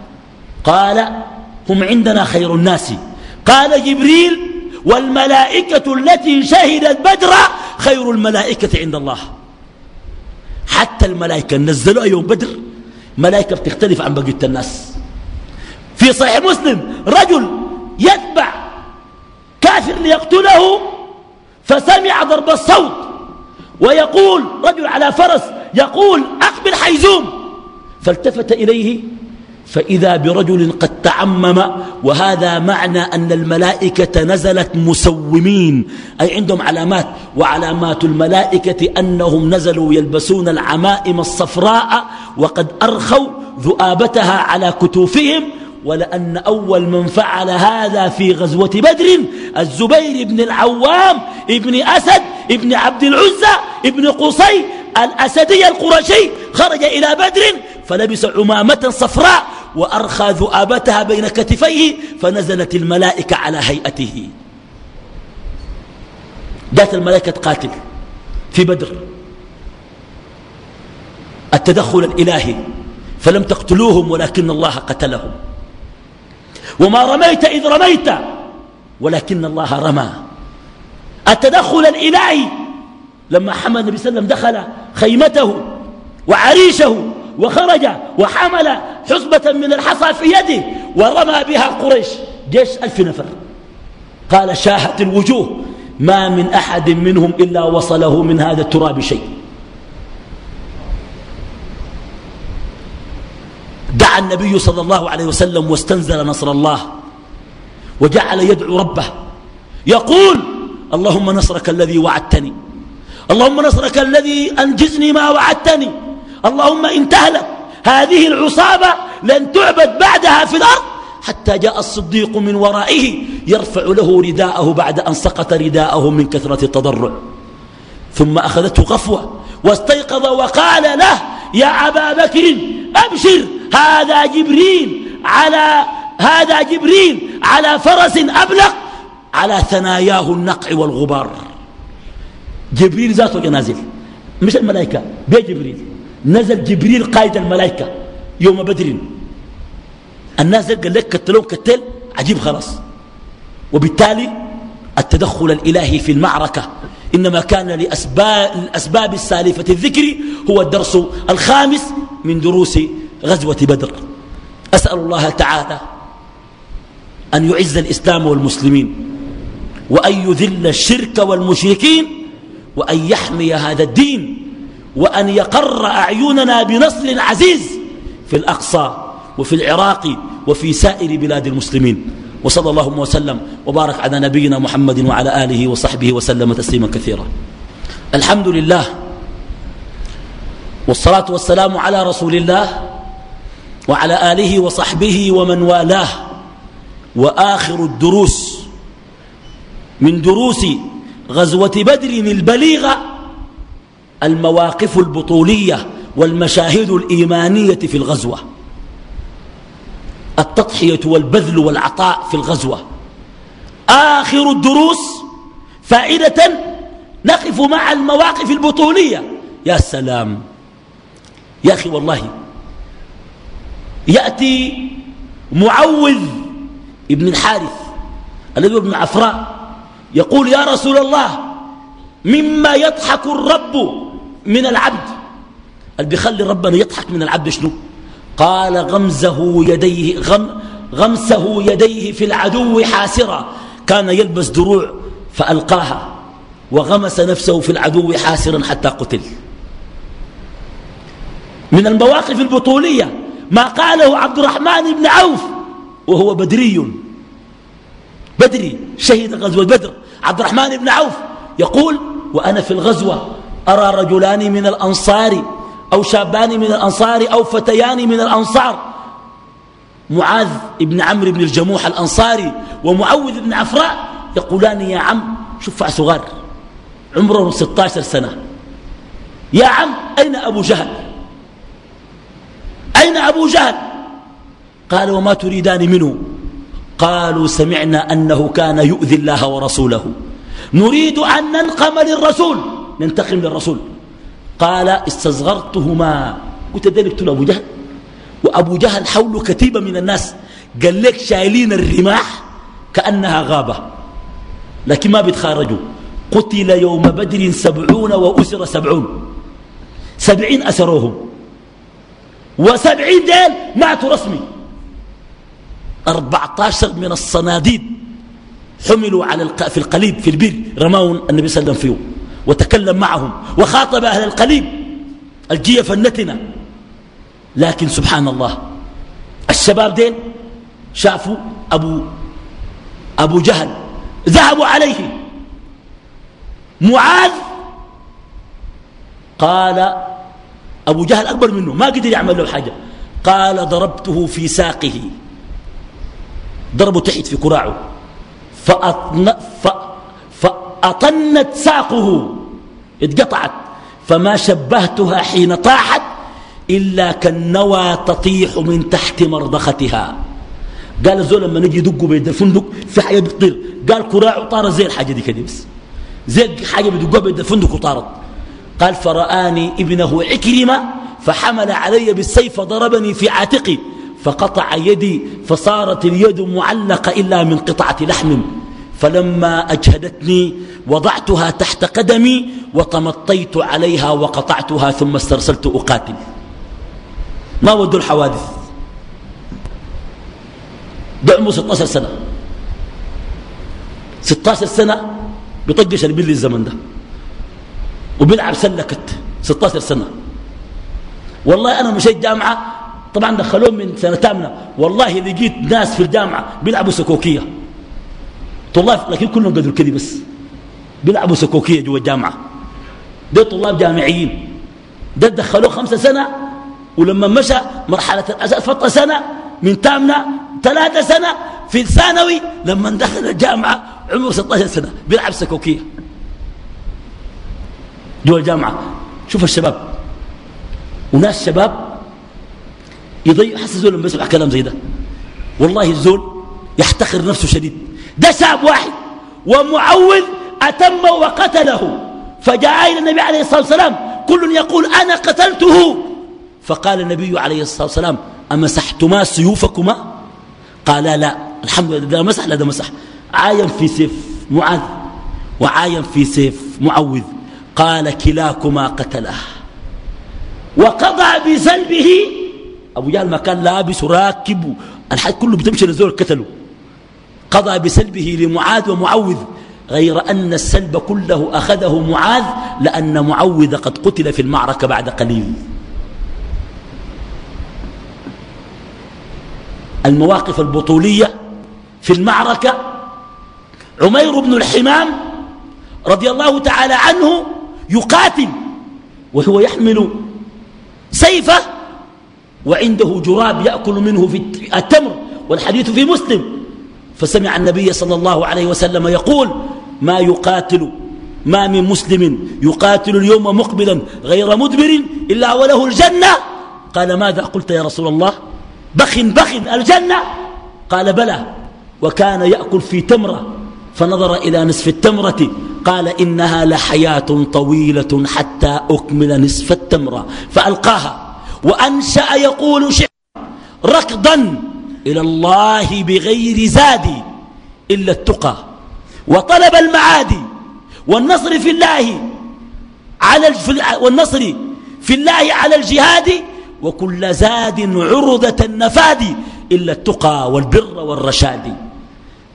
Speaker 1: قال هم عندنا خير الناس. قال جبريل والملائكة التي شهدت بدر خير الملائكة عند الله. حتى الملائكة نزلوا يوم بدر ملائكة بتختلف عن بقية الناس. في صحيح مسلم رجل يتبع كافر ليقتله فسمع ضرب الصوت ويقول رجل على فرس يقول أقبل حيزوم فالتفت إليه فإذا برجل قد تعمم وهذا معنى أن الملائكة نزلت مسومين أي عندهم علامات وعلامات الملائكة أنهم نزلوا يلبسون العمائم الصفراء وقد أرخوا ذؤابتها على كتوفهم ولأن أول من فعل هذا في غزوة بدر الزبير بن العوام ابن أسد ابن عبد العزة ابن قصي الأسدي القرشي خرج إلى بدر فلبس عمامة صفراء وأرخى ذؤابتها بين كتفيه فنزلت الملائكة على هيئته. جاءت الملائكة قاتل في بدر. التدخل الإلهي فلم تقتلوهم ولكن الله قتلهم. وما رميت إذ رميت ولكن الله رمى. التدخل الإلهي لما حمل النبي صلى الله عليه وسلم دخل خيمته وعريشه وخرج وحمل حصبة من الحصى في يده ورمى بها قريش. جيش ألف نفر. قال شاهت الوجوه. ما من أحد منهم إلا وصله من هذا التراب شيء. دعا النبي صلى الله عليه وسلم واستنزل نصر الله وجعل يدعو ربه. يقول اللهم نصرك الذي وعدتني. اللهم نصرك الذي أنجزني ما وعدتني. اللهم إن تهلك هذه العصابة لن تعبد بعدها في الأرض حتى جاء الصديق من ورائه يرفع له رداءه بعد أن سقط رداءه من كثرة التضرع. ثم أخذته غفوة واستيقظ وقال له يا أبا بكر أبشر هذا جبريل على هذا جبريل على فرس أبلق على ثناياه النقع والغبار. جبريل ذاته جنازل مش الملائكة بيه جبريل. نزل جبريل قائد الملائكة يوم بدر. الناس قال لك كتلون كتل عجيب خلاص. وبالتالي التدخل الإلهي في المعركة إنما كان لأسباب, السالفة الذكر هو الدرس الخامس من دروس غزوة بدر. أسأل الله تعالى أن يعز الإسلام والمسلمين وأن يذل الشرك والمشركين وأن يحمي هذا الدين. وأن يقر أعيننا بنصر عزيز في الأقصى وفي العراق وفي سائر بلاد المسلمين. وصلى الله وسلم وبارك على نبينا محمد وعلى آله وصحبه وسلم تسليما كثيرا. الحمد لله والصلاة والسلام على رسول الله وعلى آله وصحبه ومن والاه. وآخر الدروس من دروس غزوة بدر البليغة المواقف البطولية والمشاهد الإيمانية في الغزوة. التضحية والبذل والعطاء في الغزوة. آخر الدروس فائدة نقف مع المواقف البطولية. يا سلام. يا أخي والله يأتي معوذ ابن الحارث الذي ابن عفراء يقول يا رسول الله مما يضحك الرب من العبد. اللي بيخلي ربنا يضحك من العبد شنو؟ قال غمزه يديه غم غمسه يديه في العدو حاسرا. كان يلبس دروع فألقاها وغمس نفسه في العدو حاسرا حتى قتل. من المواقف البطولية ما قاله عبد الرحمن بن عوف وهو بدري. بدري شهد غزوة بدر. عبد الرحمن بن عوف يقول وأنا في الغزوة أرى رجلان من الأنصار أو شابان من الأنصار أو فتيان من الأنصار. معاذ بن عمرو بن الجموح الأنصاري ومعوذ بن عفراء يقولان يا عم شفع صغار عمره 16 سنة. يا عم أين أبو جهل؟ أين أبو جهل؟ قال وما تريدان منه؟ قالوا سمعنا أنه كان يؤذي الله ورسوله. نريد أن ننقم للرسول. ننتقم للرسول. قال استصغرتهما قلت ذلك أبو جهل. وأبو جهل حوله كتيبة من الناس. قال لك شايلين الرماح كأنها غابة. لكن ما بيتخارجوا. قتل يوم بدر سبعون وأسر سبعون. سبعين أسروهم. وسبعين ديل ماتوا رسمي. أربعة عشر من الصناديد حملوا على في القليب في البير. رماهم النبي صلى الله عليه وسلم فيه وتكلم معهم وخاطب أهل القليب. الجية فنتنا. لكن سبحان الله الشباب دين شافوا أبو, أبو جهل ذهبوا عليه. معاذ قال أبو جهل أكبر منه ما قدر يعمل له حاجة. قال ضربته في ساقه. ضربه تحت في كراعه. فأطن فأطنت ساقه اتقطعت. فما شبهتها حين طاحت إلا كالنوى تطيح من تحت مرضختها. قال الزول لما نجي يدقوا بيد الفندق في حاجة بتطير. قال كراعه طار زي الحاجة دي كده بس. زي حاجة بيدقوا بيد الفندق وطارت. قال فرآني ابنه عكرمة فحمل علي بالسيف ضربني في عاتقي فقطع يدي فصارت اليد معلقة إلا من قطعة لحم. فلما أجهدتني وضعتها تحت قدمي وتمطيت عليها وقطعتها ثم استرسلت أقاتل. ما ودوا الحوادث؟ ده عمره 16 سنة. 16 سنة بيطقش البل الزمن ده. وبيلعب سلكت 16 سنة. والله أنا مشيت جامعة طبعا دخلوهم من سنة تامنة. والله لقيت ناس في الجامعة بيلعبوا سكوكية. طلاب لكن كلهم قدروا كذي بس. بيلعبوا سكوكية جوا الجامعة. ده طلاب جامعيين. ده دخلوه خمسة سنة ولما مشى مرحلة الأساس فط سنة من تامنة ثلاثة سنة في الثانوي لما دخل الجامعة عمره 16 سنة بيلعب سكوكية. جوا الجامعة. شوف الشباب. وناس شباب يضيع حس لما بيسمع كلام زي ده. والله الزول يحتقر نفسه شديد. ده شاب واحد. ومعوذ أتم وقتله. فجاء إلى النبي عليه الصلاة والسلام كل يقول أنا قتلته. فقال النبي عليه الصلاة والسلام أمسحتما سيوفكما؟ قال لا الحمد لله ده مسح لا ده مسح. عاين في سيف معاذ وعاين في سيف معوذ. قال كلاكما قتله. وقضى بسلبه أبو جهل ما كان لابس وراكب الحاج كله بتمشي للزول قتله قضى بسلبه لمعاذ ومعوذ غير أن السلب كله أخذه معاذ لأن معوذ قد قتل في المعركة بعد قليل. المواقف البطولية في المعركة عمير بن الحمام رضي الله تعالى عنه يقاتل وهو يحمل سيفه وعنده جراب يأكل منه في التمر والحديث في مسلم. فسمع النبي صلى الله عليه وسلم يقول ما يقاتل ما من مسلم يقاتل اليوم مقبلا غير مدبر إلا وله الجنة؟ قال ماذا قلت يا رسول الله؟ بخ بخ الجنة. قال بلى وكان يأكل في تمرة فنظر إلى نصف التمرة قال إنها لحياة طويلة حتى أكمل نصف التمرة. فألقاها وأنشأ يقول شعر ركضا إلى الله بغير زاد إلا التقى. وطلب المعادي والنصر في الله على والنصر في الله على الجهاد وكل زاد عرضة النفاد إلا التقى والبر والرشاد.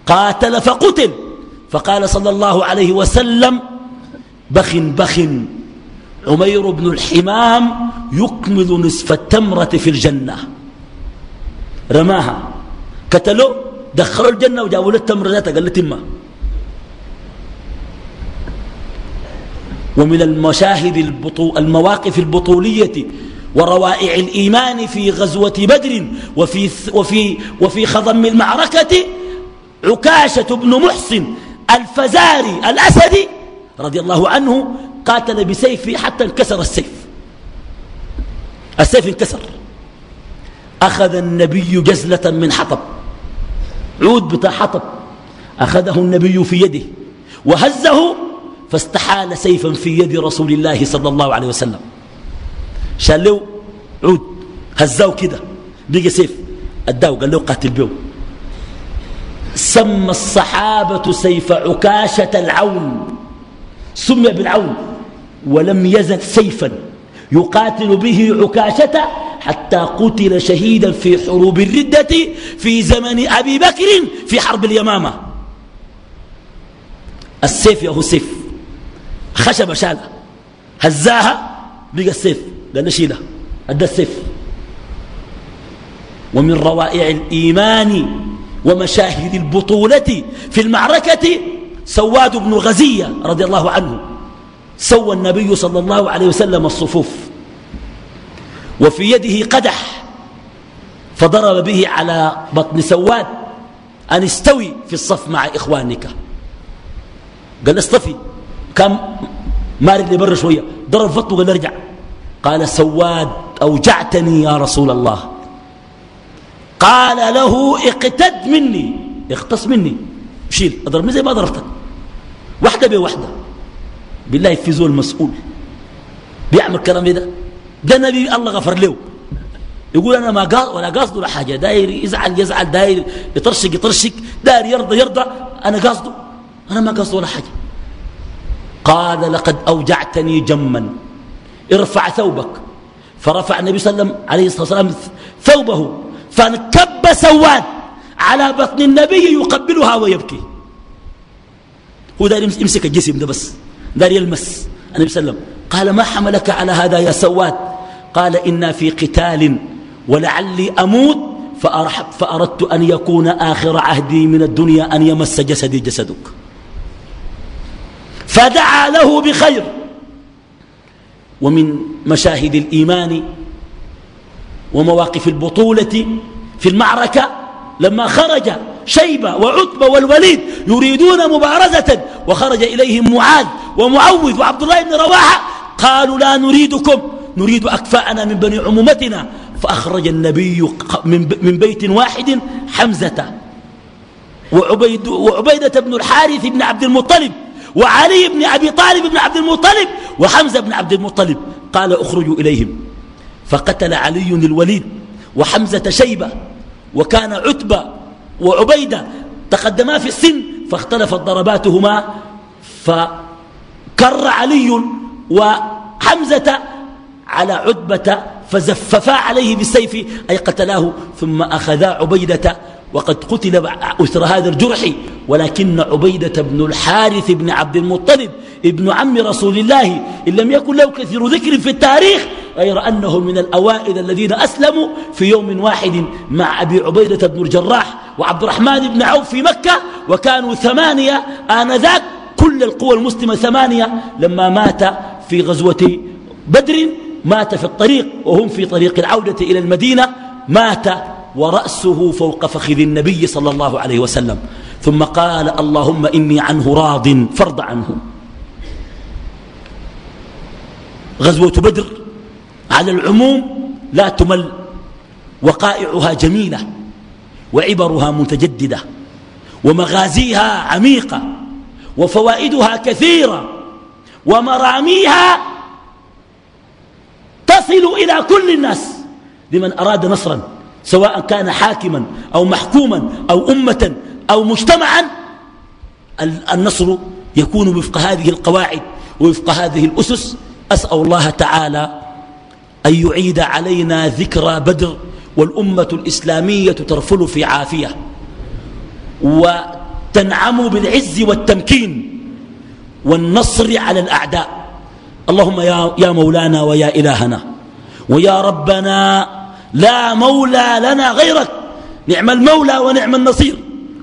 Speaker 1: قاتل فقتل فقال صلى الله عليه وسلم بخ بخ عمير بن الحمام يكمل نصف التمرة في الجنة. رماها. قتلوا دخلوا الجنة وجابوا له التمرة ذاتها قال له ومن المشاهد البطو المواقف البطولية وروائع الإيمان في غزوة بدر وفي, وفي, وفي خضم المعركة عكاشة بن محسن الفزاري الأسدي رضي الله عنه قاتل بسيفه حتى انكسر السيف. السيف انكسر. أخذ النبي جزلة من حطب. عود بتاع حطب. أخذه النبي في يده. وهزه فاستحال سيفا في يد رسول الله صلى الله عليه وسلم. شال له عود. هزاه كده. بقى سيف. أداه. قال له قاتل به سمى الصحابة سيف عكاشة العون. سمي بالعون. ولم يزل سيفا. يقاتل به عكاشة حتى قتل شهيدا في حروب الردة في زمن أبي بكر في حرب اليمامة. السيف يا هو سيف خشبة شالها هزاها بقى السيف. قال له شيلها أدى السيف. ومن روائع الإيمان ومشاهد البطولة في المعركة سواد بن غزية رضي الله عنه. سوى النبي صلى الله عليه وسلم الصفوف. وفي يده قدح فضرب به على بطن سواد. أن استوي في الصف مع إخوانك. قال اصطفي كان مارد لبر شوية. ضرب فطه قال ارجع. قال سواد أوجعتني يا رسول الله. قال له اقتد مني. اختص مني. شيل. اضربني زي ما ضربتك. واحدة بواحدة بالله في زول مسؤول. بيعمل كلام ده. ده نبي الله غفر له. يقول أنا ما قاصد ولا قاصد ولا حاجة. داير يزعل يزعل داير يطرشق يطرشق داير يرضى يرضى. أنا قاصده. أنا ما قاصد ولا حاجة. قال لقد أوجعتني جما. ارفع ثوبك. فرفع النبي صلى الله عليه الصلاة والسلام ثوبه. فانكب سواد على بطن النبي يقبلها ويبكي. هو دار يمسك الجسم ده بس. دار يلمس. النبي صلى الله عليه وسلم قال ما حملك على هذا يا سواد؟ قال إنا في قتال ولعلي أموت فأردت أن يكون آخر عهدي من الدنيا أن يمس جسدي جسدك. فدعا له بخير. ومن مشاهد الإيمان ومواقف البطولة في المعركة لما خرج شيبة وعتبة والوليد يريدون مبارزة وخرج إليهم معاذ ومعوذ وعبد الله بن رواحة قالوا لا نريدكم نريد أكفاءنا من بني عمومتنا. فأخرج النبي من بيت واحد حمزة وعبيد وعبيدة بن الحارث بن عبد المطلب وعلي بن أبي طالب بن عبد المطلب وحمزة بن عبد المطلب. قال اخرجوا إليهم. فقتل علي الوليد وحمزة شيبة وكان عتبة وعبيدة تقدما في السن فاختلفت ضرباتهما فكر علي وحمزة على عتبة فزففا عليه بالسيف أي قتلاه ثم أخذا عبيدة وقد قتل أثر هذا الجرح ولكن عبيدة بن الحارث بن عبد المطلب ابن عم رسول الله إن لم يكن له كثير ذكر في التاريخ غير أنه من الأوائل الذين أسلموا في يوم واحد مع أبي عبيدة بن الجراح وعبد الرحمن بن عوف في مكة وكانوا ثمانية آنذاك كل القوى المسلمة ثمانية لما مات في غزوة بدر مات في الطريق وهم في طريق العودة إلى المدينة مات ورأسه فوق فخذ النبي صلى الله عليه وسلم. ثم قال اللهم إني عنه راض فرض عنه. غزوة بدر على العموم لا تمل وقائعها جميلة وعبرها متجددة ومغازيها عميقة وفوائدها كثيرة ومراميها تصل إلى كل الناس لمن أراد نصرا سواء كان حاكما أو محكوما أو أمة أو مجتمعا. النصر يكون وفق هذه القواعد ووفق هذه الأسس. أسأل الله تعالى أن يعيد علينا ذكرى بدر والأمة الإسلامية ترفل في عافية وتنعم بالعز والتمكين. والنصر على الأعداء. اللهم يا, مولانا ويا إلهنا. ويا ربنا لا مولى لنا غيرك. نعم المولى ونعم النصير.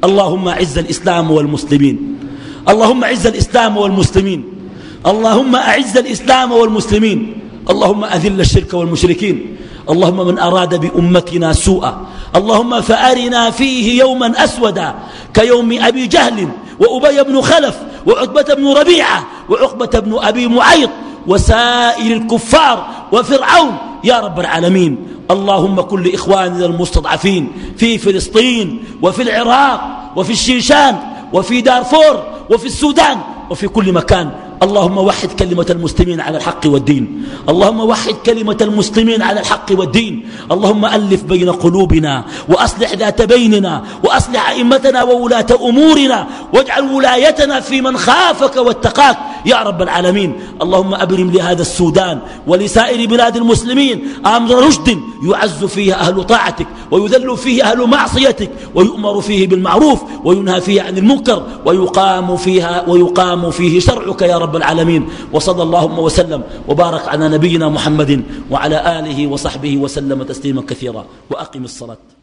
Speaker 1: اللهم عز الإسلام والمسلمين. اللهم عز الإسلام والمسلمين. اللهم أعز الإسلام والمسلمين. اللهم أذل الشرك والمشركين. اللهم من أراد بأمتنا سوءا. اللهم فأرنا فيه يوما أسودا. كيوم أبي جهل وأبي بن خلف وعتبة بن ربيعة وعقبة بن أبي معيط وسائر الكفار وفرعون. يا رب العالمين اللهم كل إخواننا المستضعفين في فلسطين وفي العراق وفي الشيشان وفي دارفور وفي السودان وفي كل مكان. اللهم وحد كلمة المسلمين على الحق والدين. اللهم وحد كلمة المسلمين على الحق والدين. اللهم ألف بين قلوبنا وأصلح ذات بيننا وأصلح أئمتنا وولاة أمورنا واجعل ولايتنا في من خافك واتقاك. يا رب العالمين. اللهم أبرم لهذا السودان ولسائر بلاد المسلمين أمر رشد يعز فيه أهل طاعتك ويذل فيه أهل معصيتك ويؤمر فيه بالمعروف وينهى فيه عن المنكر ويقام فيها ويقام فيه شرعك يا رب العالمين. وصلى اللهم وسلم وبارك على نبينا محمد وعلى آله وصحبه وسلم تسليما كثيرا. وأقم الصلاة.